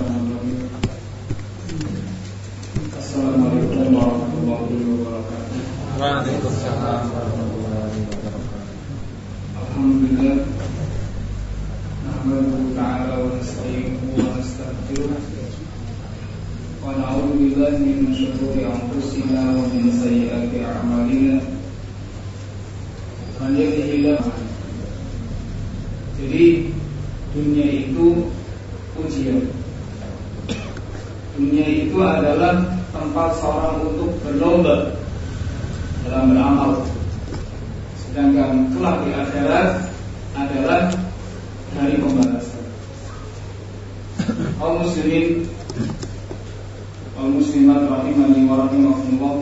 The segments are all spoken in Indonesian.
Bismillahirrahmanirrahim. Assalamualaikum warahmatullahi wabarakatuh. Waalaikumsalam warahmatullahi wabarakatuh. Alhamdulillah. Nahmaduhu ta'ala wa nasta'inuhu wa nastaghfiruh. Wa na'udzu billahi min shururi anfusina wa min sayyiati a'malina. Man yahdihillahu Jadi dunia itu ujian. Dunia itu adalah tempat seorang untuk berlomba dalam beramal. Sedangkan kelak di akhirat adalah hari pembalasan. Kaum muslimin kaum muslimat rahimani wa rahimakumullah.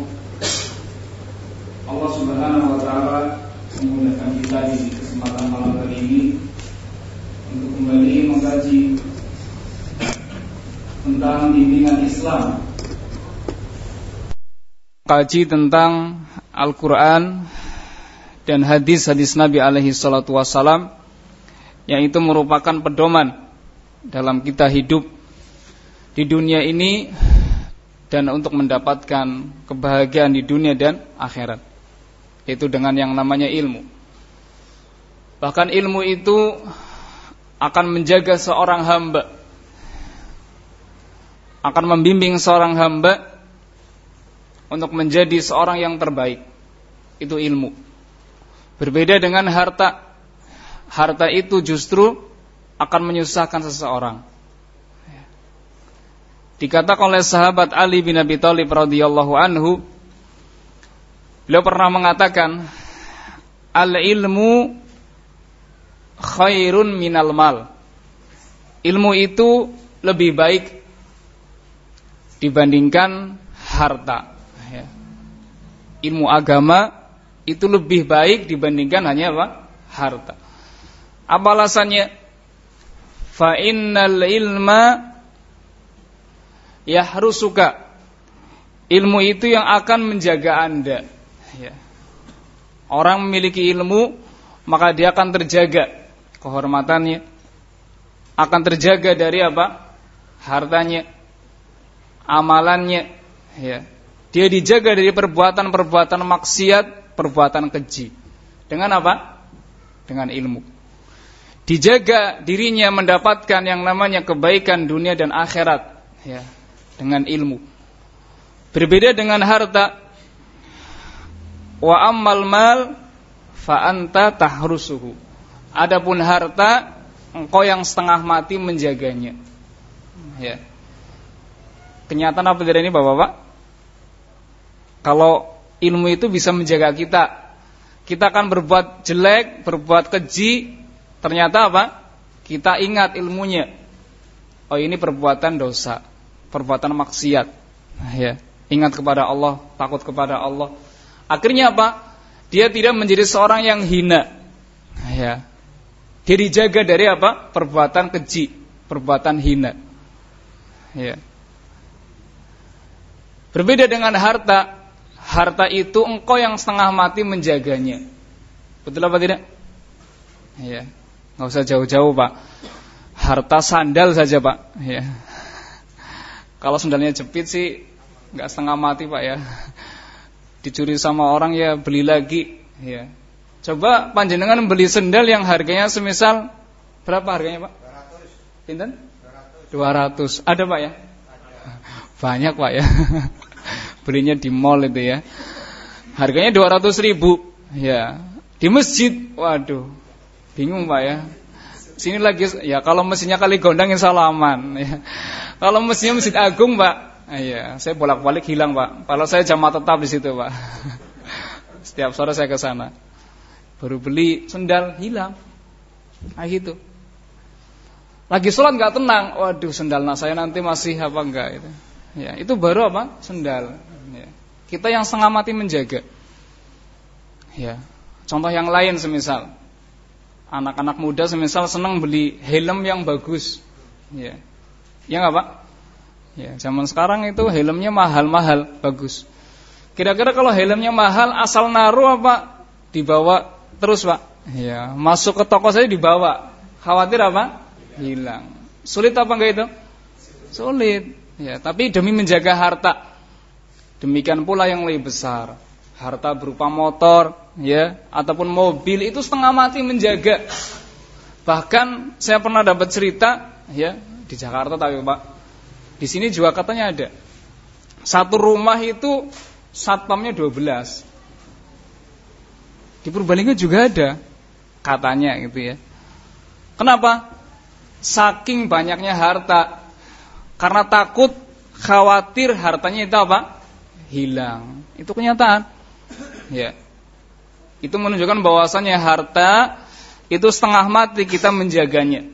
Allah Subhanahu wa taala memudahkan kita di kesempatan malam hari ini untuk kembali mengkaji tentang bimbingan Islam. Kaji tentang Al-Quran dan hadis-hadis Nabi alaihi salatu wassalam yang itu merupakan pedoman dalam kita hidup di dunia ini dan untuk mendapatkan kebahagiaan di dunia dan akhirat yaitu dengan yang namanya ilmu. Bahkan ilmu itu akan menjaga seorang hamba akan membimbing seorang hamba untuk menjadi seorang yang terbaik. Itu ilmu. Berbeda dengan harta. Harta itu justru akan menyusahkan seseorang. Dikatakan oleh sahabat Ali bin Abi Thalib radhiyallahu anhu beliau pernah mengatakan al ilmu khairun minal mal. Ilmu itu lebih baik dibandingkan harta. Ilmu agama itu lebih baik dibandingkan hanya apa? Harta. Apa alasannya? Fa innal ilma yahrusuka. Ilmu itu yang akan menjaga anda. Ya. orang memiliki ilmu maka dia akan terjaga kehormatannya. Akan terjaga dari apa? Hartanya amalannya. Ya dia dijaga dari perbuatan-perbuatan maksiat perbuatan keji dengan apa dengan ilmu dijaga dirinya mendapatkan yang namanya kebaikan dunia dan akhirat ya dengan ilmu. Berbeda dengan harta. Wa ammal mal fa anta tahrusuhu. Adapun harta engkau yang setengah mati menjaganya. Ya. Kenyataan apa dari ini Bapak-bapak? Kalau ilmu itu bisa menjaga kita. Kita akan berbuat jelek, berbuat keji, ternyata apa? Kita ingat ilmunya. Oh ini perbuatan dosa perbuatan maksiat. Ya, ingat kepada Allah, takut kepada Allah. Akhirnya apa? Dia tidak menjadi seorang yang hina. Ya. Dia dijaga dari apa? Perbuatan keji, perbuatan hina. Ya. Berbeda dengan harta, harta itu engkau yang setengah mati menjaganya. Betul apa tidak? Ya. Nggak usah jauh-jauh, Pak. Harta sandal saja, Pak. Ya kalau sendalnya jepit sih nggak setengah mati pak ya. Dicuri sama orang ya beli lagi ya. Coba panjenengan beli sendal yang harganya semisal berapa harganya pak? 200. Pinten? 200. 200. Ada pak ya? Ada. Banyak pak ya. Belinya di mall itu ya. Harganya 200 ribu. Ya. Di masjid, waduh, bingung pak ya. Sini lagi ya kalau mesinnya kali gondang insya Allah aman. Ya. Kalau mesinnya masjid agung pak, iya saya bolak balik hilang pak. Kalau saya jamaah tetap di situ pak. Setiap sore saya ke sana. Baru beli sendal hilang. Nah gitu. Lagi sholat nggak tenang. Waduh sendal nah saya nanti masih apa enggak itu. Ya itu baru apa sendal. Ya. Kita yang setengah mati menjaga. Ya. Contoh yang lain semisal anak-anak muda semisal senang beli helm yang bagus. Ya. Ya nggak Pak? Ya, zaman sekarang itu helmnya mahal-mahal, bagus. Kira-kira kalau helmnya mahal asal naruh apa dibawa terus, Pak? Ya, masuk ke toko saya dibawa. Khawatir apa? Hilang. Sulit apa enggak itu? Sulit. Ya, tapi demi menjaga harta. Demikian pula yang lebih besar. Harta berupa motor, ya, ataupun mobil itu setengah mati menjaga. Bahkan saya pernah dapat cerita, ya, di Jakarta tapi Pak. Di sini juga katanya ada. Satu rumah itu satpamnya 12. Di Purbalingga juga ada katanya gitu ya. Kenapa? Saking banyaknya harta karena takut khawatir hartanya itu apa? Hilang. Itu kenyataan. Ya. Itu menunjukkan bahwasannya harta itu setengah mati kita menjaganya.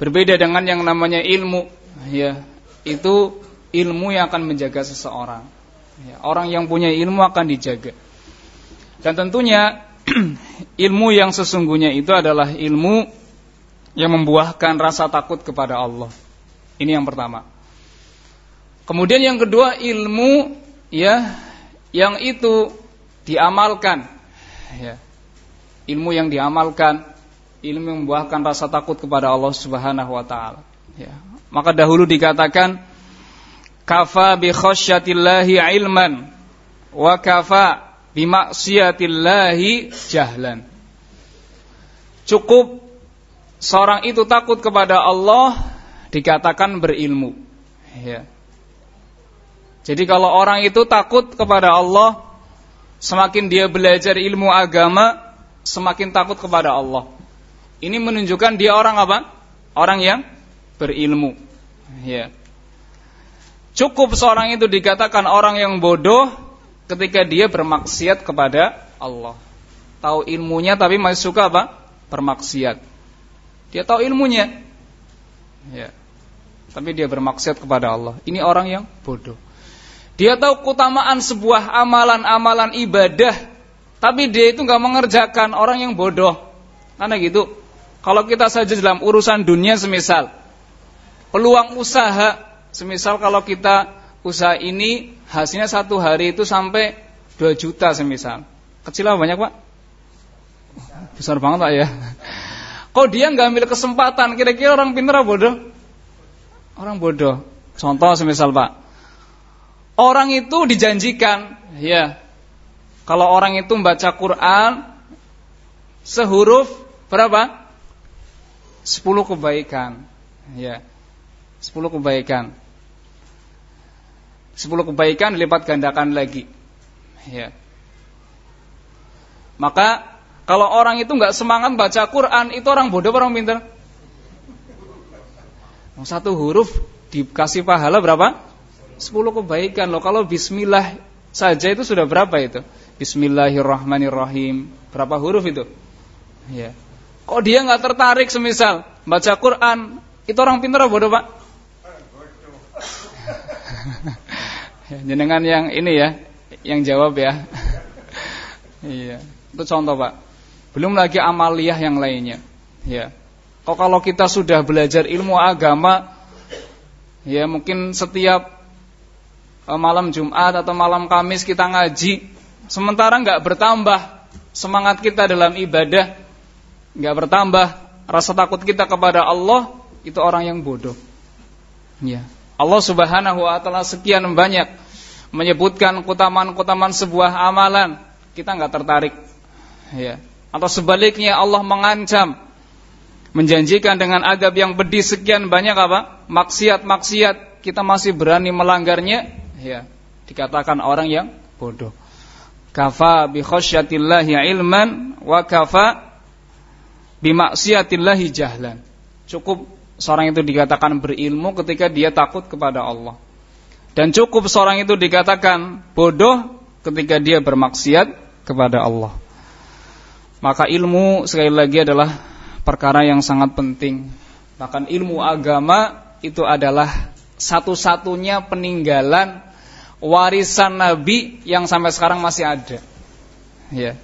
Berbeda dengan yang namanya ilmu, ya. Itu ilmu yang akan menjaga seseorang. Ya, orang yang punya ilmu akan dijaga. Dan tentunya ilmu yang sesungguhnya itu adalah ilmu yang membuahkan rasa takut kepada Allah. Ini yang pertama. Kemudian yang kedua ilmu ya yang itu diamalkan. Ya. Ilmu yang diamalkan, ilmu yang membuahkan rasa takut kepada Allah Subhanahu wa taala. Ya. Maka dahulu dikatakan kafa bi khasyatillahi ilman wa kafa bi maksiatillahi jahlan. Cukup seorang itu takut kepada Allah dikatakan berilmu. Ya. Jadi kalau orang itu takut kepada Allah, semakin dia belajar ilmu agama, semakin takut kepada Allah. Ini menunjukkan dia orang apa? Orang yang berilmu. Ya. Cukup seorang itu dikatakan orang yang bodoh ketika dia bermaksiat kepada Allah. Tahu ilmunya tapi masih suka apa? Bermaksiat. Dia tahu ilmunya. Ya. Tapi dia bermaksiat kepada Allah. Ini orang yang bodoh. Dia tahu keutamaan sebuah amalan-amalan ibadah, tapi dia itu nggak mengerjakan orang yang bodoh. Karena gitu. Kalau kita saja dalam urusan dunia semisal peluang usaha, semisal kalau kita usaha ini hasilnya satu hari itu sampai 2 juta semisal. Kecil apa banyak pak? Besar banget pak ya. Kok dia nggak ambil kesempatan? Kira-kira orang pintar bodoh? Orang bodoh. Contoh semisal Pak. Orang itu dijanjikan, ya. Kalau orang itu membaca Quran sehuruf berapa? Sepuluh kebaikan. Ya. Sepuluh kebaikan. Sepuluh kebaikan dilipat gandakan lagi. Ya. Maka kalau orang itu nggak semangat baca Quran, itu orang bodoh orang pintar. Satu huruf dikasih pahala berapa? Sepuluh kebaikan loh. Kalau Bismillah saja itu sudah berapa itu? Bismillahirrahmanirrahim. Berapa huruf itu? Ya. Kok dia nggak tertarik semisal baca Quran? Itu orang pintar bodoh pak? Jenengan yang ini ya, yang jawab ya. iya, itu contoh pak. Belum lagi amaliyah yang lainnya. Ya. Kok kalau kita sudah belajar ilmu agama, ya mungkin setiap malam Jumat atau malam Kamis kita ngaji, sementara nggak bertambah semangat kita dalam ibadah, nggak bertambah rasa takut kita kepada Allah, itu orang yang bodoh. Ya. Allah Subhanahu wa taala sekian banyak menyebutkan kutaman-kutaman sebuah amalan, kita nggak tertarik. Ya atau sebaliknya Allah mengancam menjanjikan dengan adab yang pedih sekian banyak apa? maksiat-maksiat kita masih berani melanggarnya ya dikatakan orang yang bodoh. Kafa bi khasyatillahi ilman wa kafa bi maksiatillahi jahlan. Cukup seorang itu dikatakan berilmu ketika dia takut kepada Allah. Dan cukup seorang itu dikatakan bodoh ketika dia bermaksiat kepada Allah. Maka ilmu sekali lagi adalah perkara yang sangat penting. Bahkan ilmu agama itu adalah satu-satunya peninggalan warisan Nabi yang sampai sekarang masih ada. Ya.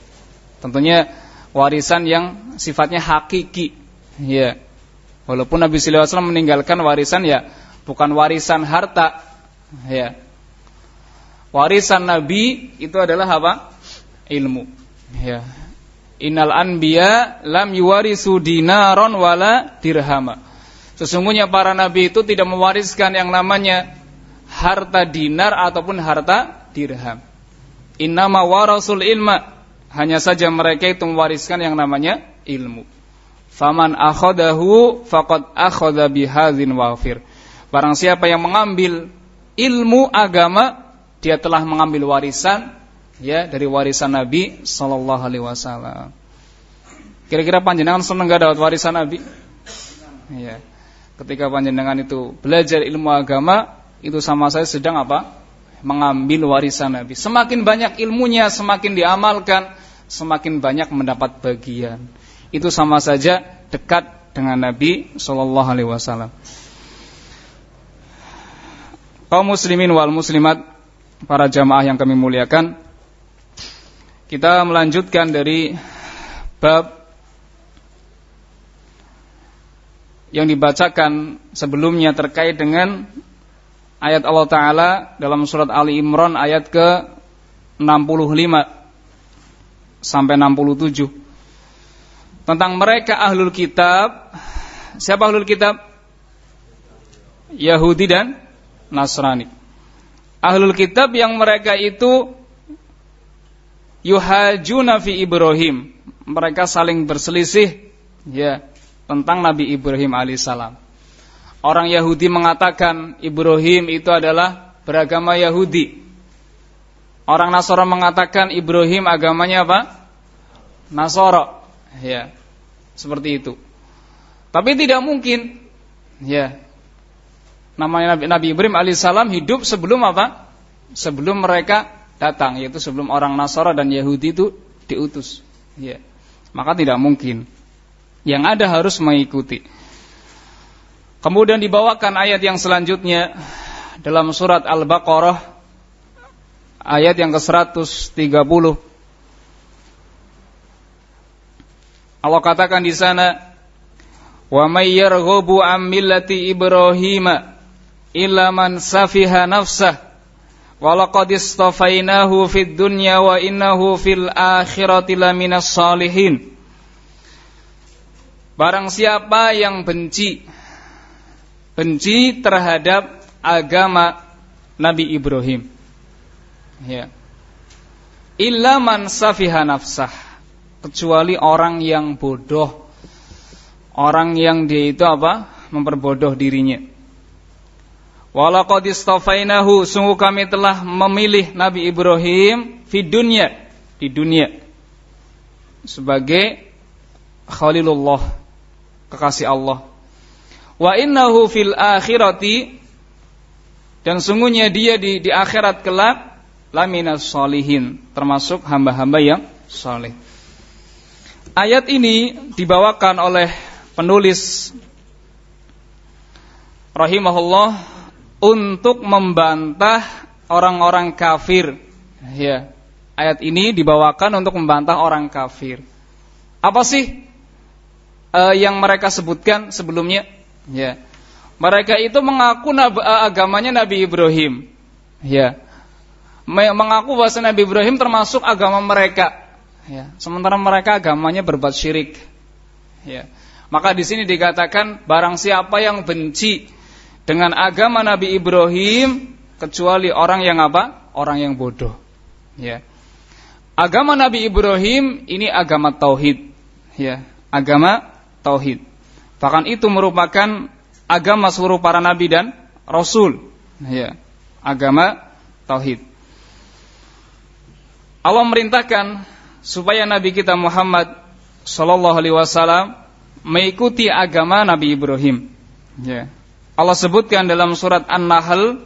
Tentunya warisan yang sifatnya hakiki. Ya. Walaupun Nabi sallallahu alaihi wasallam meninggalkan warisan ya bukan warisan harta. Ya. Warisan Nabi itu adalah apa? Ilmu. Ya. Innal anbiya lam yuwarisu dinaron wala dirhama. Sesungguhnya para nabi itu tidak mewariskan yang namanya harta dinar ataupun harta dirham. Innama warasul ilma. Hanya saja mereka itu mewariskan yang namanya ilmu. Faman akhadahu faqad akhadha bihadzin wafir. Barang siapa yang mengambil ilmu agama, dia telah mengambil warisan ya dari warisan Nabi sallallahu alaihi wasallam. Kira-kira panjenengan senang gak dapat warisan Nabi? Ya ketika panjenengan itu belajar ilmu agama itu sama saya sedang apa? mengambil warisan Nabi. Semakin banyak ilmunya, semakin diamalkan, semakin banyak mendapat bagian. Itu sama saja dekat dengan Nabi Shallallahu Alaihi Wasallam. Kaum muslimin wal muslimat, para jamaah yang kami muliakan, kita melanjutkan dari bab yang dibacakan sebelumnya terkait dengan ayat Allah Ta'ala dalam surat Ali Imran ayat ke 65 sampai 67 tentang mereka ahlul kitab. Siapa ahlul kitab? Yahudi dan Nasrani. Ahlul kitab yang mereka itu yuhajuna fi Ibrahim. Mereka saling berselisih ya tentang Nabi Ibrahim alaihissalam. Orang Yahudi mengatakan Ibrahim itu adalah beragama Yahudi. Orang Nasara mengatakan Ibrahim agamanya apa? Nasara. Ya. Seperti itu. Tapi tidak mungkin. Ya. Namanya Nabi, Nabi Ibrahim alaihissalam hidup sebelum apa? Sebelum mereka datang, yaitu sebelum orang Nasara dan Yahudi itu diutus. Ya. Maka tidak mungkin. Yang ada harus mengikuti. Kemudian dibawakan ayat yang selanjutnya dalam surat Al-Baqarah ayat yang ke-130. Allah katakan di sana, "Wa may yarghabu an millati Ibrahim illa man safiha nafsah wa laqad istafainahu fid dunya wa innahu fil akhirati laminas salihin." Barang siapa yang benci benci terhadap agama Nabi Ibrahim. Ya. Illa man safiha nafsah. Kecuali orang yang bodoh. Orang yang dia itu apa? Memperbodoh dirinya. Walaqad istafainahu sungguh kami telah memilih Nabi Ibrahim di dunia di dunia sebagai Khalilullah kekasih Allah. Wa innahu fil akhirati dan sungguhnya dia di, di akhirat kelak laminas solihin termasuk hamba-hamba yang soleh. Ayat ini dibawakan oleh penulis rahimahullah untuk membantah orang-orang kafir. Ya, ayat ini dibawakan untuk membantah orang kafir. Apa sih uh, yang mereka sebutkan sebelumnya. Ya. Mereka itu mengaku uh, agamanya Nabi Ibrahim. Ya. Mengaku bahwa Nabi Ibrahim termasuk agama mereka. Ya. Sementara mereka agamanya berbuat syirik. Ya. Maka di sini dikatakan barang siapa yang benci dengan agama Nabi Ibrahim kecuali orang yang apa? Orang yang bodoh. Ya. Agama Nabi Ibrahim ini agama tauhid. Ya, agama tauhid. Bahkan itu merupakan agama seluruh para nabi dan rasul. Ya, agama tauhid. Allah merintahkan supaya nabi kita Muhammad sallallahu alaihi wasallam mengikuti agama Nabi Ibrahim. Ya. Allah sebutkan dalam surat An-Nahl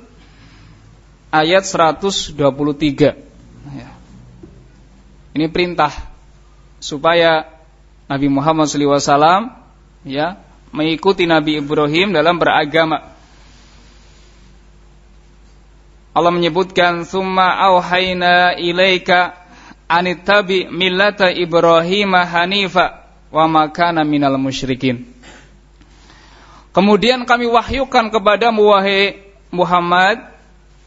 ayat 123. Ya. Ini perintah supaya Nabi Muhammad SAW ya mengikuti Nabi Ibrahim dalam beragama. Allah menyebutkan summa auhayna ilaika anittabi millata Ibrahim hanifa wa makana minal musyrikin. Kemudian kami wahyukan kepadamu wahai Muhammad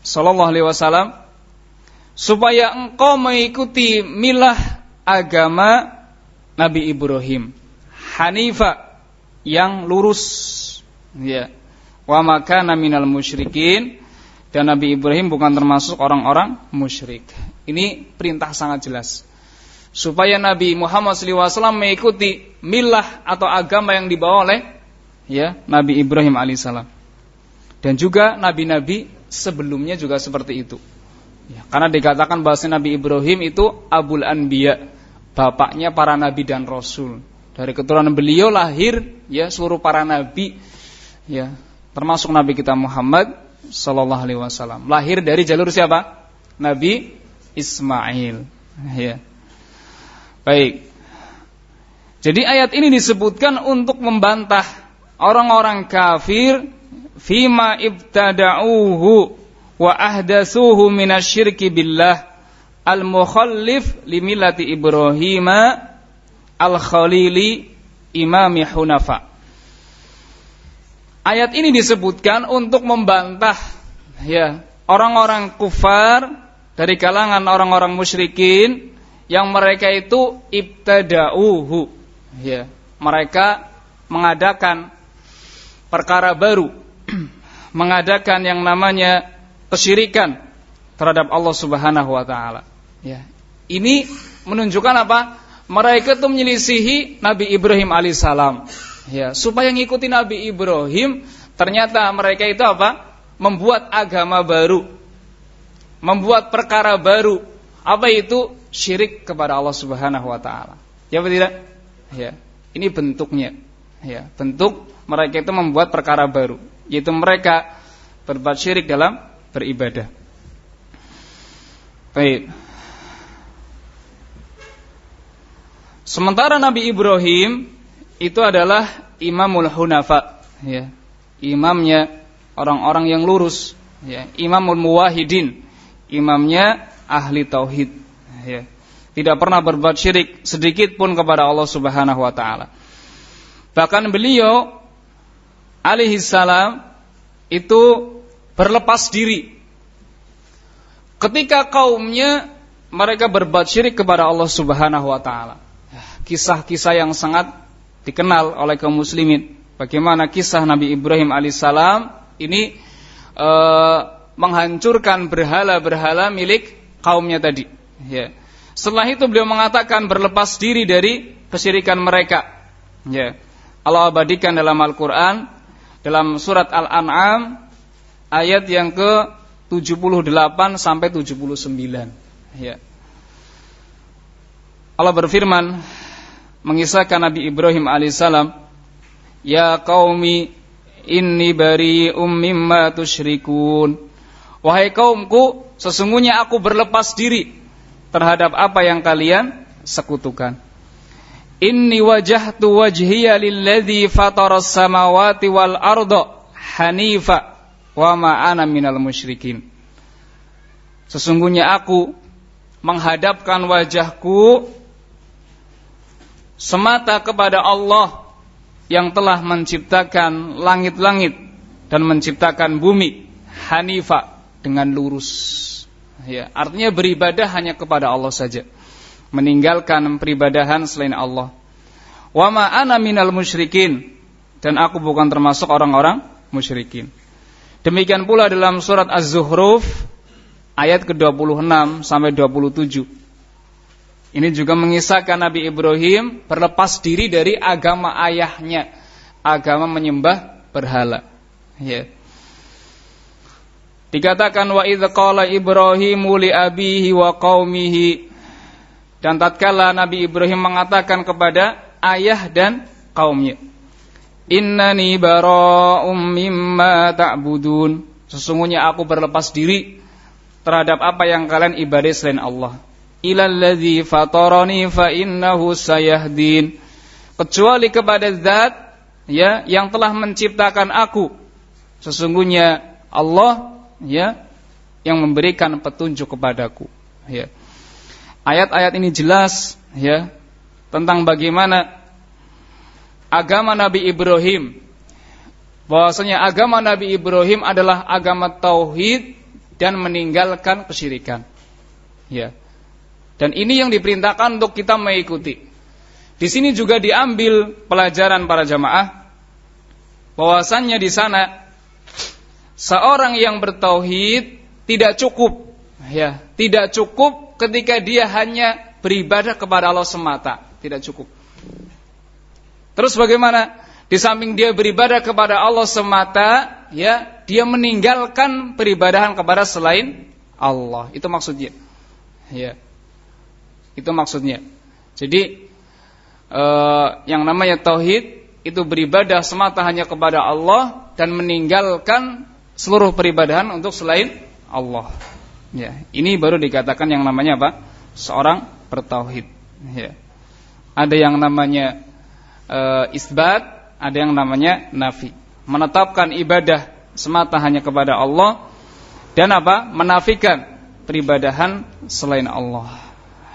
sallallahu alaihi wasallam supaya engkau mengikuti milah agama Nabi Ibrahim Hanifa yang lurus Ya. Wa makana minal musyrikin dan Nabi Ibrahim bukan termasuk orang-orang musyrik. Ini perintah sangat jelas. Supaya Nabi Muhammad SAW mengikuti milah atau agama yang dibawa oleh ya Nabi Ibrahim alaihissalam. Dan juga nabi-nabi sebelumnya juga seperti itu. Ya, karena dikatakan bahwa Nabi Ibrahim itu Abul Anbiya, bapaknya para nabi dan rasul. Dari keturunan beliau lahir ya seluruh para nabi ya, termasuk nabi kita Muhammad sallallahu alaihi wasallam. Lahir dari jalur siapa? Nabi Ismail. Ya. Baik. Jadi ayat ini disebutkan untuk membantah orang-orang kafir fima ibtada'uhu wa ahdatsuhu minasyirki billah al-mukhallif limillati Ibrahim al-khalili imami hunafa. Ayat ini disebutkan untuk membantah ya orang-orang kufar dari kalangan orang-orang musyrikin yang mereka itu ibtada'uhu ya mereka mengadakan perkara baru mengadakan yang namanya kesyirikan terhadap Allah Subhanahu wa taala. Ya. Ini menunjukkan apa? Mereka itu menyelisihi Nabi Ibrahim alaihissalam. Ya, supaya ngikuti Nabi Ibrahim, ternyata mereka itu apa? Membuat agama baru. Membuat perkara baru. Apa itu? Syirik kepada Allah Subhanahu wa taala. Ya apa tidak? Ya. Ini bentuknya. Ya, bentuk mereka itu membuat perkara baru, yaitu mereka berbuat syirik dalam beribadah. Baik. Sementara Nabi Ibrahim itu adalah imamul hunafa, ya. Imamnya orang-orang yang lurus, ya. Imamul muwahidin, imamnya ahli tauhid, ya. Tidak pernah berbuat syirik sedikit pun kepada Allah Subhanahu wa taala. Bahkan beliau alaihi salam itu berlepas diri. Ketika kaumnya mereka berbuat syirik kepada Allah Subhanahu wa taala. Kisah-kisah yang sangat dikenal oleh kaum muslimin. Bagaimana kisah Nabi Ibrahim alaihissalam ini e, menghancurkan berhala-berhala milik kaumnya tadi. Ya. Setelah itu beliau mengatakan berlepas diri dari kesyirikan mereka. Ya. Allah abadikan dalam Al-Quran dalam surat Al-An'am ayat yang ke 78 sampai 79 ya. Allah berfirman mengisahkan Nabi Ibrahim alaihissalam Ya qaumi inni bari'um mimma tusyrikun Wahai kaumku sesungguhnya aku berlepas diri terhadap apa yang kalian sekutukan Inni wajahtu wajhiya fataras samawati wal arda hanifa wa ma minal musyrikin. Sesungguhnya aku menghadapkan wajahku semata kepada Allah yang telah menciptakan langit-langit dan menciptakan bumi hanifa dengan lurus. Ya, artinya beribadah hanya kepada Allah saja meninggalkan peribadahan selain Allah. Wa ma ana minal musyrikin dan aku bukan termasuk orang-orang musyrikin. Demikian pula dalam surat Az-Zuhruf ayat ke-26 sampai 27. Ini juga mengisahkan Nabi Ibrahim berlepas diri dari agama ayahnya, agama menyembah berhala. Ya. Dikatakan wa idz qala Ibrahimu li abihi wa qaumihi dan tatkala Nabi Ibrahim mengatakan kepada ayah dan kaumnya, Innani bara'um mimma ta'budun. Sesungguhnya aku berlepas diri terhadap apa yang kalian ibadah selain Allah. Ilalladzi fatarani fa innahu sayahdin. Kecuali kepada zat ya yang telah menciptakan aku. Sesungguhnya Allah ya yang memberikan petunjuk kepadaku. Ya. Ayat-ayat ini jelas ya tentang bagaimana agama Nabi Ibrahim bahwasanya agama Nabi Ibrahim adalah agama tauhid dan meninggalkan kesyirikan. Ya. Dan ini yang diperintahkan untuk kita mengikuti. Di sini juga diambil pelajaran para jamaah bahwasannya di sana seorang yang bertauhid tidak cukup ya, tidak cukup ketika dia hanya beribadah kepada Allah semata, tidak cukup. Terus bagaimana? Di samping dia beribadah kepada Allah semata, ya, dia meninggalkan peribadahan kepada selain Allah. Itu maksudnya. Ya. Itu maksudnya. Jadi eh, yang namanya tauhid itu beribadah semata hanya kepada Allah dan meninggalkan seluruh peribadahan untuk selain Allah. Ya, ini baru dikatakan yang namanya apa? Seorang bertauhid. Ya. Ada yang namanya e, isbat, ada yang namanya nafi. Menetapkan ibadah semata hanya kepada Allah dan apa? Menafikan peribadahan selain Allah.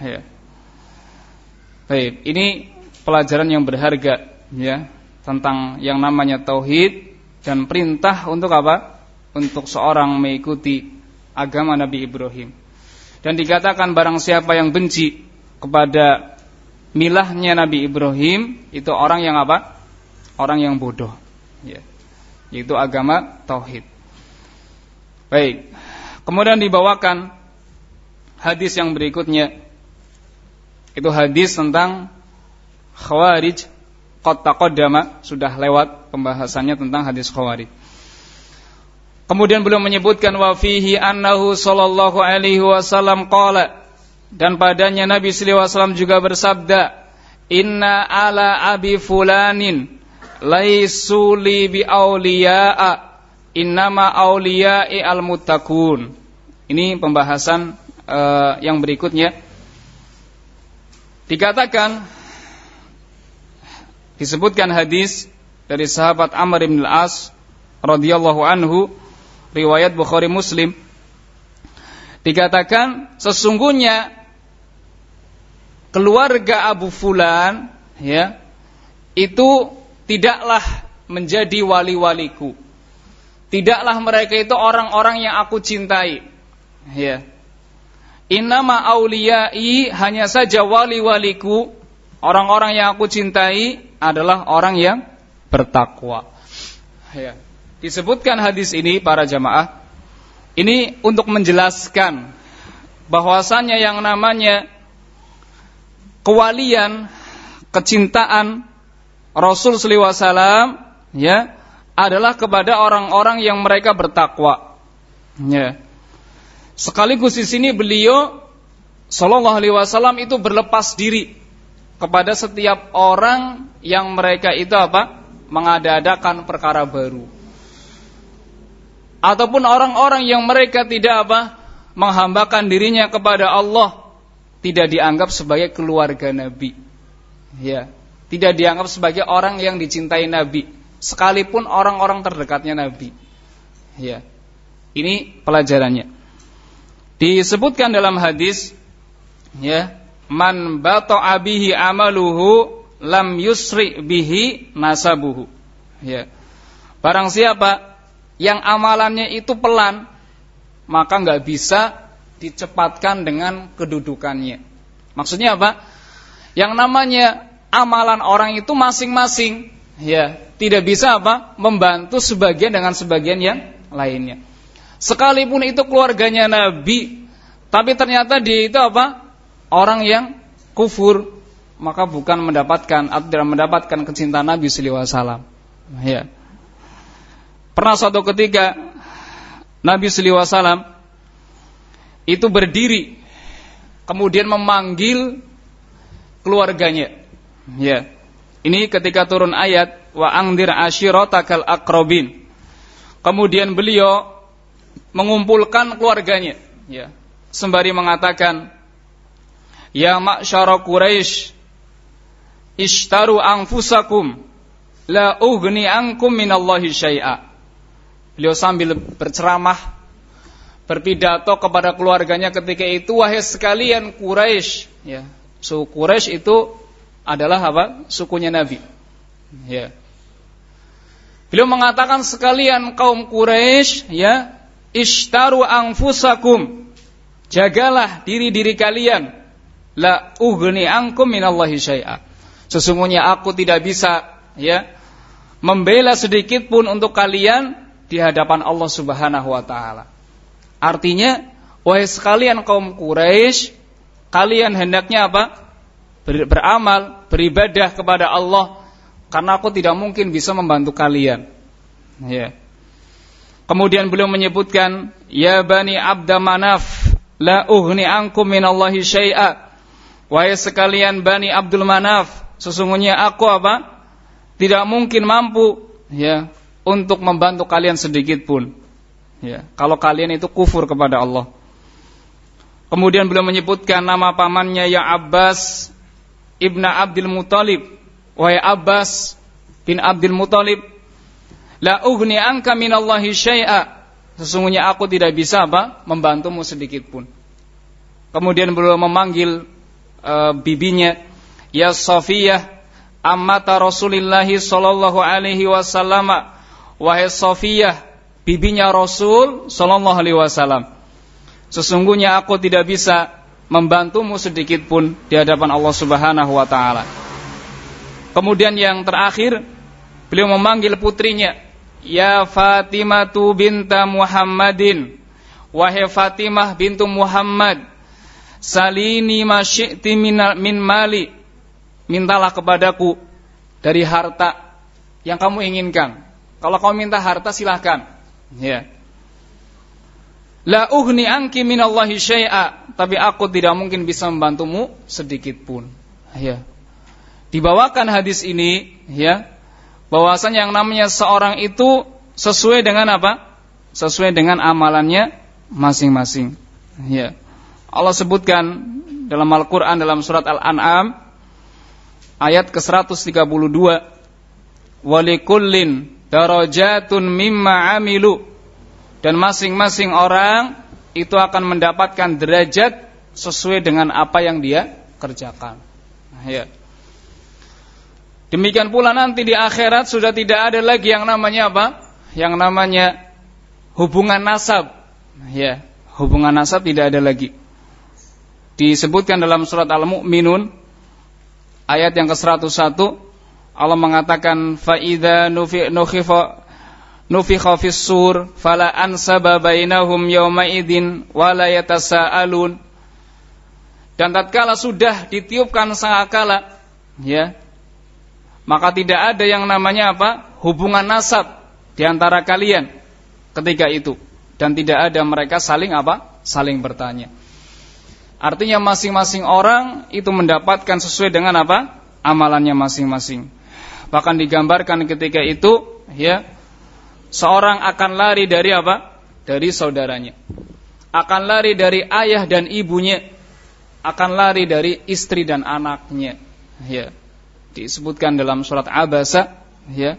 Ya. Baik, ini pelajaran yang berharga ya tentang yang namanya tauhid dan perintah untuk apa? Untuk seorang mengikuti agama Nabi Ibrahim. Dan dikatakan barang siapa yang benci kepada milahnya Nabi Ibrahim itu orang yang apa? Orang yang bodoh. Ya. Yaitu agama tauhid. Baik. Kemudian dibawakan hadis yang berikutnya. Itu hadis tentang Khawarij qad sudah lewat pembahasannya tentang hadis Khawarij. Kemudian beliau menyebutkan wa fihi annahu sallallahu alaihi wasallam qala dan padanya Nabi sallallahu alaihi wasallam juga bersabda inna ala abi fulanin laisu li bi auliya'a innama auliya'i al muttaqun ini pembahasan uh, yang berikutnya dikatakan disebutkan hadis dari sahabat Amr bin Al-As radhiyallahu anhu riwayat Bukhari Muslim dikatakan sesungguhnya keluarga Abu Fulan ya itu tidaklah menjadi wali-waliku. Tidaklah mereka itu orang-orang yang aku cintai. Ya. Innama auliyai hanya saja wali-waliku, orang-orang yang aku cintai adalah orang yang bertakwa. Ya. Disebutkan hadis ini para jamaah ini untuk menjelaskan bahwasannya yang namanya kewalian kecintaan Rasul wasallam ya adalah kepada orang-orang yang mereka bertakwa. Ya sekaligus di sini beliau sallallahu alaihi wasallam itu berlepas diri kepada setiap orang yang mereka itu apa mengadakan perkara baru ataupun orang-orang yang mereka tidak apa menghambakan dirinya kepada Allah tidak dianggap sebagai keluarga Nabi. Ya, tidak dianggap sebagai orang yang dicintai Nabi, sekalipun orang-orang terdekatnya Nabi. Ya. Ini pelajarannya. Disebutkan dalam hadis ya, man bata'a bihi amaluhu lam yusri bihi nasabuhu. Ya. Barang siapa yang amalannya itu pelan, maka nggak bisa dicepatkan dengan kedudukannya. Maksudnya apa? Yang namanya amalan orang itu masing-masing, ya tidak bisa apa membantu sebagian dengan sebagian yang lainnya. Sekalipun itu keluarganya Nabi, tapi ternyata dia itu apa? Orang yang kufur, maka bukan mendapatkan atau tidak mendapatkan kecintaan Nabi Sallallahu Alaihi Wasallam. Ya. Pernah suatu ketika Nabi sallallahu alaihi wasallam itu berdiri kemudian memanggil keluarganya. Ya. Ini ketika turun ayat wa angdir ashiratakal akrobin. Kemudian beliau mengumpulkan keluarganya, ya. Sembari mengatakan, "Ya ma'syara Quraisy, ishtaru anfusakum la ughni ankum minallahi syai'a." Beliau sambil berceramah berpidato kepada keluarganya ketika itu wahai sekalian Quraisy ya. Suku Quraisy itu adalah apa? Sukunya Nabi. Ya. Beliau mengatakan sekalian kaum Quraisy ya, ishtaru anfusakum. Jagalah diri-diri kalian. La ughni ankum minallahi syai'a. Sesungguhnya aku tidak bisa ya membela sedikit pun untuk kalian di hadapan Allah Subhanahu wa taala. Artinya, wahai sekalian kaum Quraisy, kalian hendaknya apa? Ber beramal, beribadah kepada Allah karena aku tidak mungkin bisa membantu kalian. Ya. Kemudian beliau menyebutkan, "Ya Bani Abda Manaf, la uhni ankum minallahi syai'a." Wahai sekalian Bani Abdul Manaf, sesungguhnya aku apa? Tidak mungkin mampu ya untuk membantu kalian sedikit pun. Ya, kalau kalian itu kufur kepada Allah. Kemudian beliau menyebutkan nama pamannya yang Abbas ibna Abdul Muthalib. Wahai Abbas bin Abdul Muthalib, la ugni anka minallahi syai'a. Sesungguhnya aku tidak bisa apa? membantumu sedikit pun. Kemudian beliau memanggil uh, bibinya, ya Safiyah, ammata Rasulillah sallallahu alaihi wasallam. Wahai Safiyah, bibinya Rasul sallallahu alaihi wasallam. Sesungguhnya aku tidak bisa membantumu sedikit pun di hadapan Allah Subhanahu wa taala. Kemudian yang terakhir beliau memanggil putrinya, "Ya Fatimah tu binta Muhammadin." Wahai Fatimah bintu Muhammad, salini masyi'ti min, min mali. Mintalah kepadaku dari harta yang kamu inginkan. Kalau kamu minta harta silahkan. Ya. La uhni anki minallahi syai'a, tapi aku tidak mungkin bisa membantumu sedikit pun. Ya. Dibawakan hadis ini, ya, bahwasanya yang namanya seorang itu sesuai dengan apa? Sesuai dengan amalannya masing-masing. Ya. Allah sebutkan dalam Al-Qur'an dalam surat Al-An'am ayat ke-132 walikullin darajatun mimma amilu dan masing-masing orang itu akan mendapatkan derajat sesuai dengan apa yang dia kerjakan. Ya. Demikian pula nanti di akhirat sudah tidak ada lagi yang namanya apa? Yang namanya hubungan nasab. Ya, hubungan nasab tidak ada lagi. Disebutkan dalam surat Al-Mu'minun ayat yang ke-101 Allah mengatakan faida nukhifa nufikha fis sur fala ansaba bainahum yawma idzin wala yatasaalun dan tatkala sudah ditiupkan sangakala ya maka tidak ada yang namanya apa hubungan nasab di antara kalian ketika itu dan tidak ada mereka saling apa saling bertanya artinya masing-masing orang itu mendapatkan sesuai dengan apa amalannya masing-masing Bahkan digambarkan ketika itu ya seorang akan lari dari apa? Dari saudaranya. Akan lari dari ayah dan ibunya. Akan lari dari istri dan anaknya. Ya. Disebutkan dalam surat Abasa ya.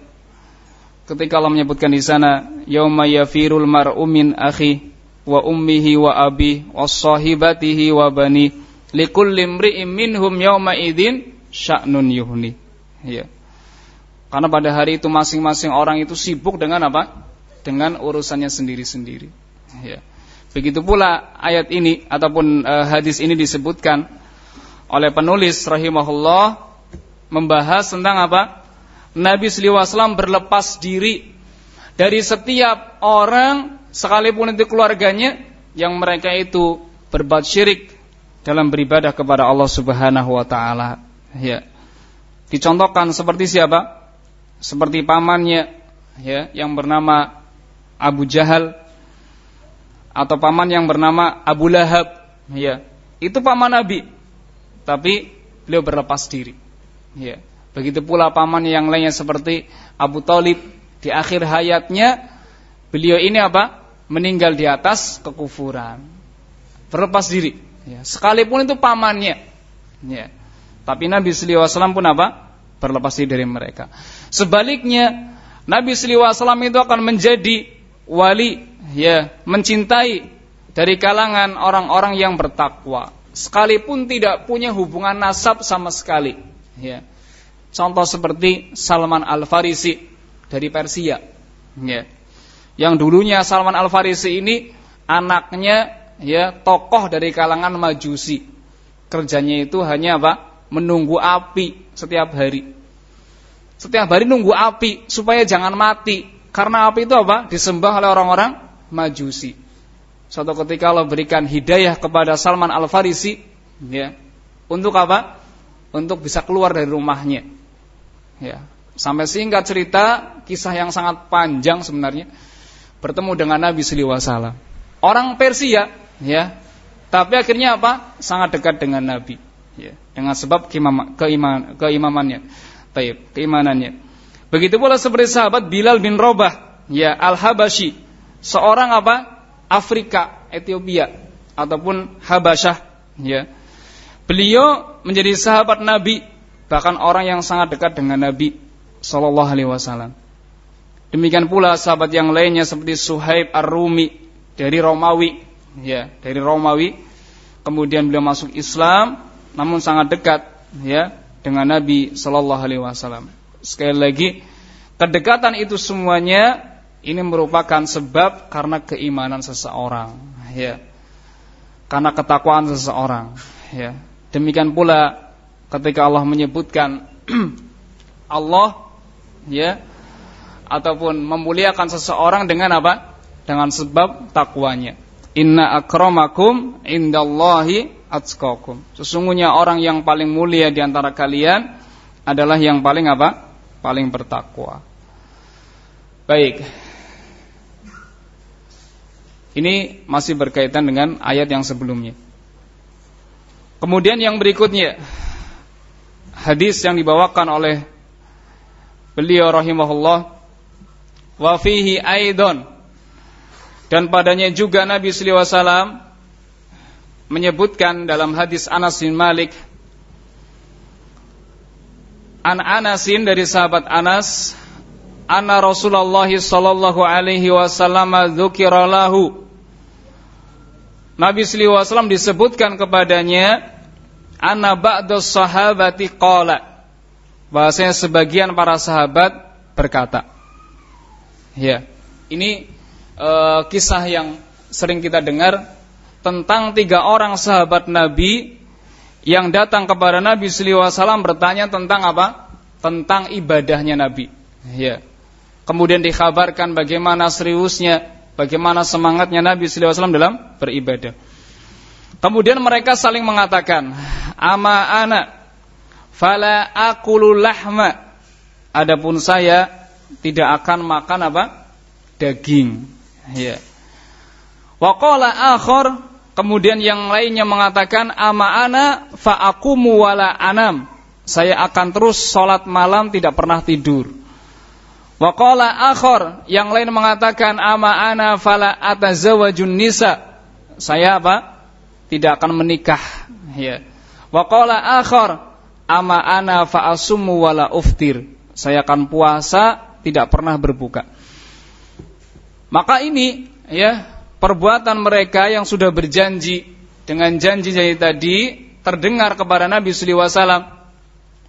Ketika Allah menyebutkan di sana yauma yafirul mar'u min akhi wa ummihi wa abi wa sahibatihi wa bani likulli imri'in minhum yauma idzin sya'nun yuhni. Ya. Karena pada hari itu masing-masing orang itu sibuk dengan apa? Dengan urusannya sendiri-sendiri. Ya. Begitu pula ayat ini ataupun e, hadis ini disebutkan oleh penulis rahimahullah membahas tentang apa? Nabi SAW berlepas diri dari setiap orang sekalipun itu keluarganya yang mereka itu berbuat syirik dalam beribadah kepada Allah Subhanahu wa taala. Ya. Dicontohkan seperti siapa? seperti pamannya ya yang bernama Abu Jahal atau paman yang bernama Abu Lahab ya itu paman Nabi tapi beliau berlepas diri ya. Begitu pula paman yang lainnya seperti Abu Talib di akhir hayatnya beliau ini apa? Meninggal di atas kekufuran. Berlepas diri. Ya. Sekalipun itu pamannya. Ya. Tapi Nabi Sallallahu Alaihi Wasallam pun apa? Berlepas diri dari mereka. Sebaliknya, Nabi SAW itu akan menjadi wali, ya, mencintai dari kalangan orang-orang yang bertakwa, sekalipun tidak punya hubungan nasab sama sekali. Ya. Contoh seperti Salman Al Farisi dari Persia, ya. Yang dulunya Salman Al Farisi ini anaknya ya tokoh dari kalangan Majusi. Kerjanya itu hanya apa? menunggu api setiap hari. setiap hari nunggu api supaya jangan mati. Karena api itu apa? Disembah oleh orang-orang Majusi. Suatu ketika Allah berikan hidayah kepada Salman Al-Farisi, ya. Untuk apa? Untuk bisa keluar dari rumahnya. Ya. Sampai singkat cerita, kisah yang sangat panjang sebenarnya. Bertemu dengan Nabi sallallahu alaihi wasallam. Orang Persia, ya. Tapi akhirnya apa? Sangat dekat dengan Nabi, ya. Dengan sebab keimaman, keimamannya. Taib, keimanannya. Begitu pula seperti sahabat Bilal bin Robah, ya Al-Habashi, seorang apa? Afrika, Ethiopia ataupun Habasyah, ya. Beliau menjadi sahabat Nabi, bahkan orang yang sangat dekat dengan Nabi sallallahu alaihi wasallam. Demikian pula sahabat yang lainnya seperti Suhaib Ar-Rumi dari Romawi, ya, dari Romawi. Kemudian beliau masuk Islam, namun sangat dekat, ya, dengan Nabi Shallallahu Alaihi Wasallam. Sekali lagi, kedekatan itu semuanya ini merupakan sebab karena keimanan seseorang, ya, karena ketakwaan seseorang, ya. Demikian pula ketika Allah menyebutkan Allah, ya, ataupun memuliakan seseorang dengan apa? Dengan sebab takwanya. Inna akramakum indallahi atqakum. Sesungguhnya orang yang paling mulia di antara kalian adalah yang paling apa? Paling bertakwa. Baik. Ini masih berkaitan dengan ayat yang sebelumnya. Kemudian yang berikutnya hadis yang dibawakan oleh beliau rahimahullah wa fihi aidon. Dan padanya juga Nabi sallallahu alaihi wasallam menyebutkan dalam hadis Anas bin Malik An Anasin dari sahabat Anas anna Rasulullah sallallahu alaihi wasallam dzukira lahu. Nabi sallallahu alaihi wasallam disebutkan kepadanya anna ba'du sahabati qala bahasanya sebagian para sahabat berkata ya ini uh, kisah yang sering kita dengar tentang tiga orang sahabat Nabi yang datang kepada Nabi Sallallahu Alaihi Wasallam bertanya tentang apa? Tentang ibadahnya Nabi. Ya. Kemudian dikabarkan bagaimana seriusnya, bagaimana semangatnya Nabi Sallallahu Alaihi Wasallam dalam beribadah. Kemudian mereka saling mengatakan, ama ana fala akulu lahma. Adapun saya tidak akan makan apa? Daging. Ya. Wa qala akhar Kemudian yang lainnya mengatakan ama ana fa aku wala anam. Saya akan terus sholat malam tidak pernah tidur. Wa qala akhar, yang lain mengatakan ama ana fala atazawajun nisa. Saya apa? Tidak akan menikah, ya. Wa qala akhar, ama ana fa asumu wala uftir. Saya akan puasa tidak pernah berbuka. Maka ini ya perbuatan mereka yang sudah berjanji dengan janji-janji tadi terdengar kepada Nabi sallallahu alaihi wasallam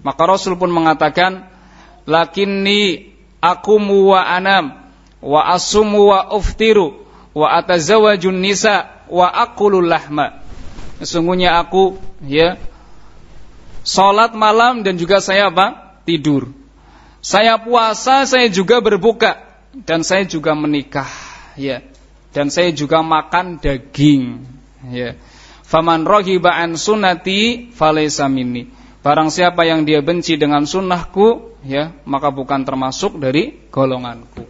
maka Rasul pun mengatakan lakinni akumu wa anam wa asumu wa uftiru wa atazawajun nisa wa akulul lahma sesungguhnya aku ya salat malam dan juga saya apa? Tidur. Saya puasa saya juga berbuka. Dan saya juga menikah ya. Dan saya juga makan daging ya. Faman rohiba an sunnati falaysa minni. Barang siapa yang dia benci dengan sunnahku ya maka bukan termasuk dari golonganku.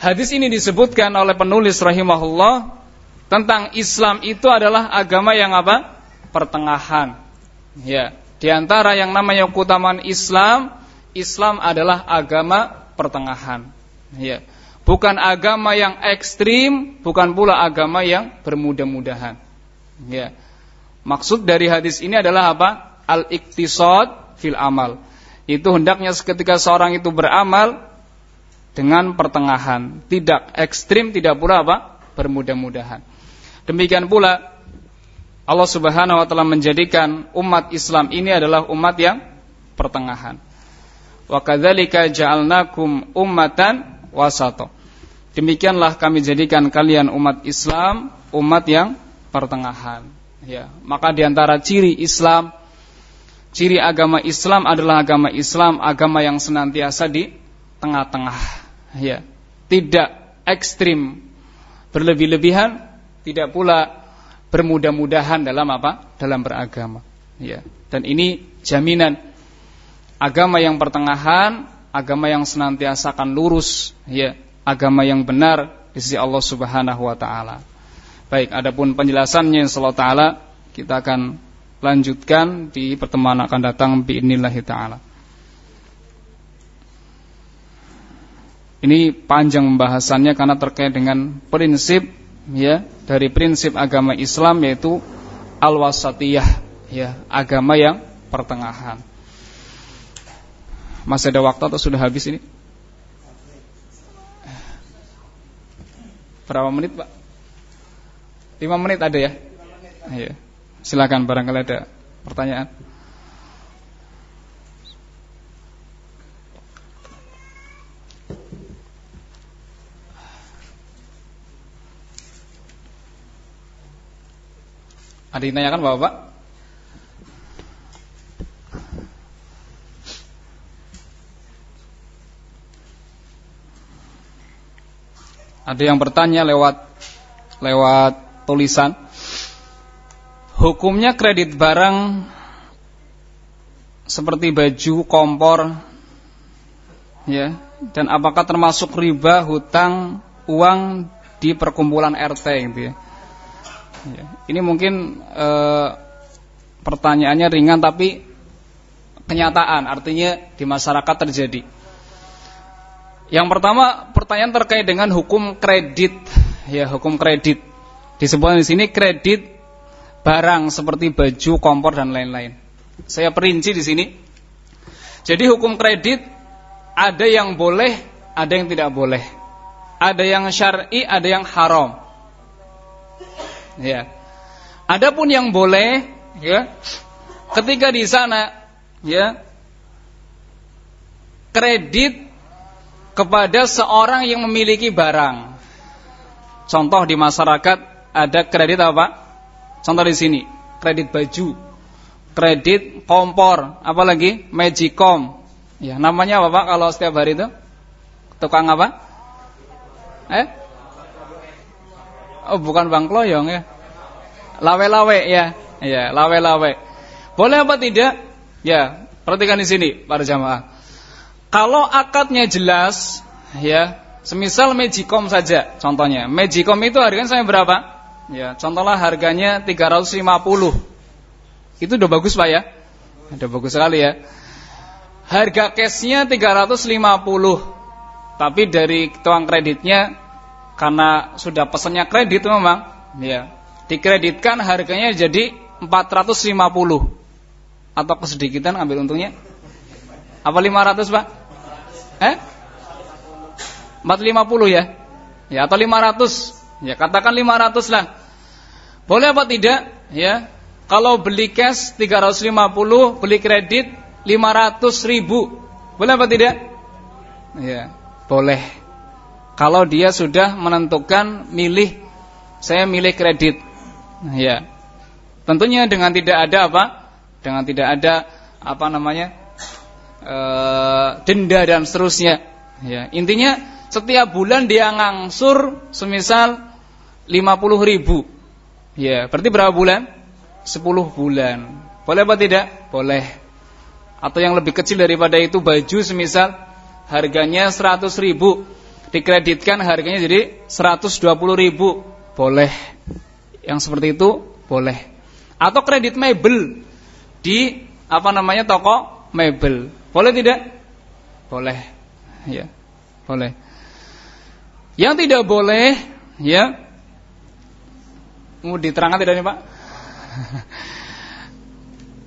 Hadis ini disebutkan oleh penulis rahimahullah tentang Islam itu adalah agama yang apa pertengahan ya di antara yang namanya keutamaan Islam Islam adalah agama pertengahan ya bukan agama yang ekstrim, bukan pula agama yang bermudah-mudahan. Ya. Maksud dari hadis ini adalah apa? Al-iktisad fil amal. Itu hendaknya ketika seorang itu beramal dengan pertengahan, tidak ekstrim, tidak pula apa? bermudah-mudahan. Demikian pula Allah Subhanahu wa taala menjadikan umat Islam ini adalah umat yang pertengahan. Wa kadzalika ja'alnakum ummatan wasata. Demikianlah kami jadikan kalian umat Islam, umat yang pertengahan. Ya, maka di antara ciri Islam ciri agama Islam adalah agama Islam, agama yang senantiasa di tengah-tengah, ya. Tidak ekstrim berlebih-lebihan, tidak pula bermudah-mudahan dalam apa? Dalam beragama, ya. Dan ini jaminan agama yang pertengahan, agama yang senantiasa akan lurus, ya, agama yang benar di sisi Allah Subhanahu wa taala. Baik, adapun penjelasannya insyaallah taala kita akan lanjutkan di pertemuan akan datang biidznillah taala. Ini panjang pembahasannya karena terkait dengan prinsip ya dari prinsip agama Islam yaitu al-wasatiyah ya, agama yang pertengahan. Masih ada waktu atau sudah habis ini? Berapa menit, Pak? 5 menit ada ya? Iya. Silakan barangkali ada pertanyaan. Ada yang tanyakan Bapak? Ada yang bertanya lewat lewat tulisan. Hukumnya kredit barang seperti baju, kompor, ya, dan apakah termasuk riba hutang uang di perkumpulan RT gitu ya. Ya ini mungkin e, pertanyaannya ringan tapi kenyataan artinya di masyarakat terjadi. Yang pertama pertanyaan terkait dengan hukum kredit, ya hukum kredit. Disebutkan di sini kredit barang seperti baju, kompor dan lain-lain. Saya perinci di sini. Jadi hukum kredit ada yang boleh, ada yang tidak boleh. Ada yang syar'i, ada yang haram. Ya. Adapun yang boleh, ya, ketika di sana, ya, kredit kepada seorang yang memiliki barang. Contoh di masyarakat ada kredit apa? Contoh di sini, kredit baju, kredit kompor, apalagi Magicom. Ya, namanya apa Pak kalau setiap hari itu? Tukang apa? Eh? Oh, bukan Bang Kloyong ya. Lawe-lawe ya. Ya, lawe-lawe. Boleh apa tidak? Ya, perhatikan di sini para jamaah. Kalau akadnya jelas, ya, semisal Magicom saja, contohnya. Magicom itu harganya saya berapa? Ya, contohnya harganya 350. Itu udah bagus Pak ya? Udah bagus sekali ya. Harga cashnya 350. Tapi dari tuang kreditnya karena sudah pesannya kredit memang, ya. Dikreditkan harganya jadi 450. Atau kesedikitan ambil untungnya? Apa 500 Pak? Eh? 450 ya? Ya atau 500? Ya katakan 500 lah. Boleh apa tidak? Ya. Kalau beli cash 350, beli kredit 500 ribu. Boleh apa tidak? Ya, boleh. Kalau dia sudah menentukan milih saya milih kredit. Ya. Tentunya dengan tidak ada apa? Dengan tidak ada apa namanya? e, denda dan seterusnya. Ya, intinya setiap bulan dia ngangsur semisal 50 ribu. Ya, berarti berapa bulan? 10 bulan. Boleh apa tidak? Boleh. Atau yang lebih kecil daripada itu baju semisal harganya 100 ribu dikreditkan harganya jadi 120 ribu boleh yang seperti itu boleh atau kredit mebel di apa namanya toko mebel boleh tidak? Boleh. Ya. Boleh. Yang tidak boleh, ya. Mau diterangkan tidak nih, Pak?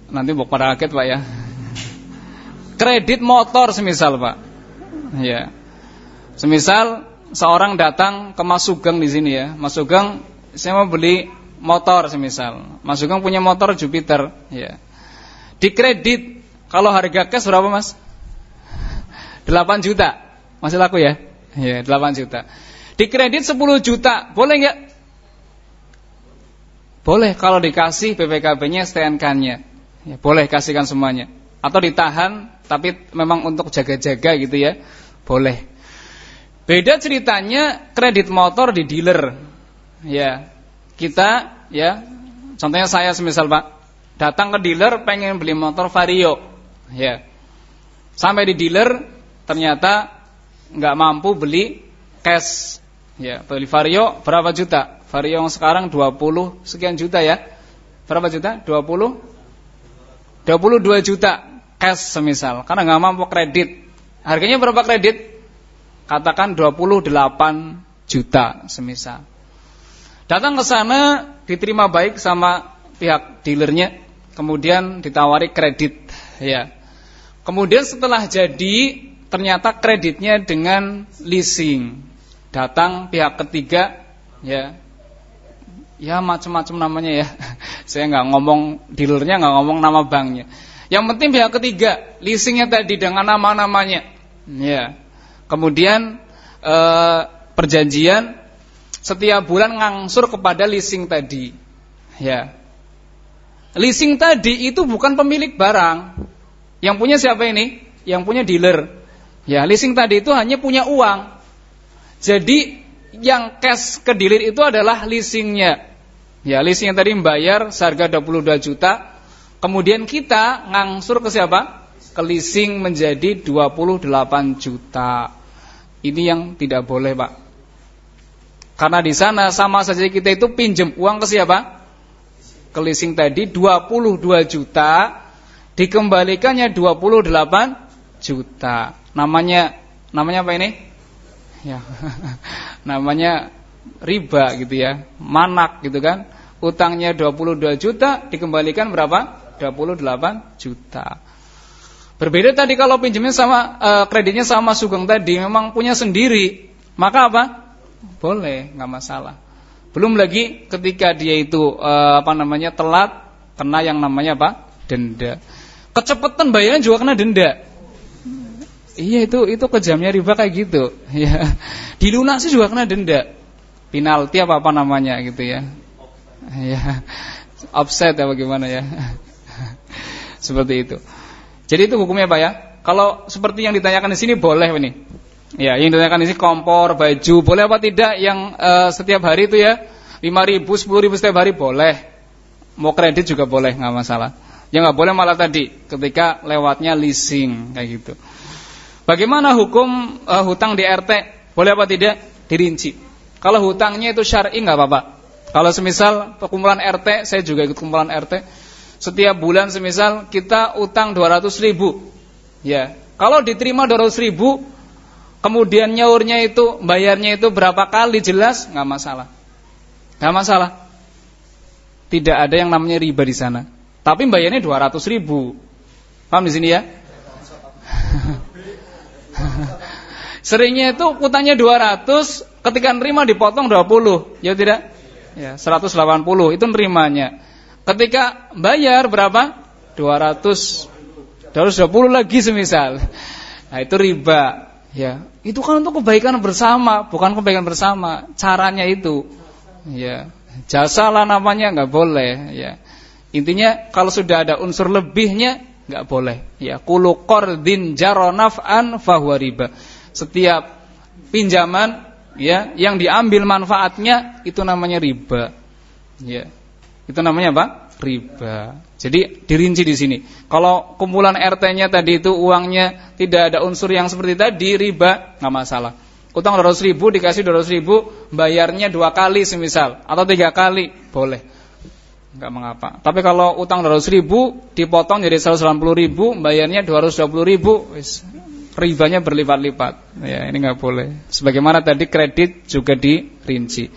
Nanti mau pada kaget, Pak ya. Kredit motor semisal, Pak. Ya. Semisal seorang datang ke Mas Sugeng di sini ya. Mas Sugeng, saya mau beli motor semisal. Mas Sugeng punya motor Jupiter, ya. Dikredit kalau harga cash berapa mas? 8 juta Masih laku ya? Ya 8 juta Di kredit 10 juta Boleh nggak? Boleh kalau dikasih BPKB-nya STNK-nya Ya, boleh kasihkan semuanya. Atau ditahan tapi memang untuk jaga-jaga gitu ya. Boleh. Beda ceritanya kredit motor di dealer. Ya. Kita ya, contohnya saya semisal Pak, datang ke dealer pengen beli motor Vario. Ya. Sampai di dealer ternyata nggak mampu beli cash. Ya, beli Vario berapa juta? Vario yang sekarang 20 sekian juta ya. Berapa juta? 20 22 juta cash semisal karena nggak mampu kredit. Harganya berapa kredit? Katakan 28 juta semisal. Datang ke sana diterima baik sama pihak dealernya, kemudian ditawari kredit, ya. Kemudian setelah jadi ternyata kreditnya dengan leasing. Datang pihak ketiga, ya. Ya macam-macam namanya ya. Saya nggak ngomong dealernya, nggak ngomong nama banknya. Yang penting pihak ketiga, leasingnya tadi dengan nama-namanya. Ya. Kemudian e, perjanjian setiap bulan ngangsur kepada leasing tadi. Ya. Leasing tadi itu bukan pemilik barang. Yang punya siapa ini? Yang punya dealer. Ya, leasing tadi itu hanya punya uang. Jadi yang cash ke dealer itu adalah leasingnya. Ya, leasing yang tadi membayar seharga 22 juta. Kemudian kita ngangsur ke siapa? Ke leasing menjadi 28 juta. Ini yang tidak boleh, Pak. Karena di sana sama saja kita itu pinjam uang ke siapa? Ke leasing tadi 22 juta, dikembalikannya 28 juta. Namanya namanya apa ini? Ya. namanya riba gitu ya. Manak gitu kan. Utangnya 22 juta dikembalikan berapa? 28 juta. Berbeda tadi kalau pinjamnya sama e, kreditnya sama Sugeng tadi memang punya sendiri, maka apa? Boleh, nggak masalah. Belum lagi ketika dia itu e, apa namanya telat kena yang namanya apa? denda. Kecepatan bayarnya juga kena denda. Iya itu itu kejamnya riba kayak gitu. Ya. Dilunasi juga kena denda. Penalti apa apa namanya gitu ya. Ya. Offset ya bagaimana ya. Seperti itu. Jadi itu hukumnya Pak ya. Kalau seperti yang ditanyakan di sini boleh ini. Ya, yang ditanyakan di sini kompor, baju, boleh apa tidak yang uh, setiap hari itu ya 5 ribu, 10 ribu setiap hari boleh. Mau kredit juga boleh, nggak masalah. Yang nggak boleh malah tadi ketika lewatnya leasing kayak gitu. Bagaimana hukum uh, hutang di RT? Boleh apa tidak? Dirinci. Kalau hutangnya itu syar'i nggak apa-apa. Kalau semisal perkumpulan RT, saya juga ikut kumpulan RT setiap bulan semisal kita utang 200 ribu. Ya. Kalau diterima 200 ribu kemudian nyaurnya itu bayarnya itu berapa kali jelas nggak masalah. Nggak masalah. Tidak ada yang namanya riba di sana. Tapi bayarnya 200 ribu. Paham di sini ya? Seringnya itu utangnya 200 ketika nerima dipotong 20 ya tidak? Ya 180 itu nerimanya Ketika bayar berapa? 200 220 lagi semisal. Nah, itu riba. Ya, itu kan untuk kebaikan bersama, bukan kebaikan bersama. Caranya itu. Ya, jasa lah namanya nggak boleh, ya. Intinya kalau sudah ada unsur lebihnya nggak boleh. Ya, kulu qardin jaronaf'an fahuwa riba. Setiap pinjaman ya yang diambil manfaatnya itu namanya riba. Ya. Itu namanya apa? Riba. Jadi dirinci di sini. Kalau kumpulan RT-nya tadi itu uangnya tidak ada unsur yang seperti tadi, riba nggak masalah. Utang 200 ribu dikasih 200 ribu, bayarnya dua kali semisal atau tiga kali, boleh. Enggak mengapa. Tapi kalau utang 200 ribu dipotong jadi 180 ribu, bayarnya 220 ribu, ribanya berlipat-lipat. Ya, ini nggak boleh. Sebagaimana tadi kredit juga dirinci.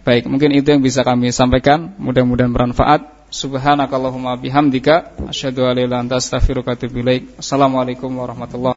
Baik, mungkin itu yang bisa kami sampaikan. Mudah-mudahan bermanfaat. Subhanakallahumma bihamdika asyhadu an la ilaha illa anta astaghfiruka wa atubu ilaik. Assalamualaikum warahmatullahi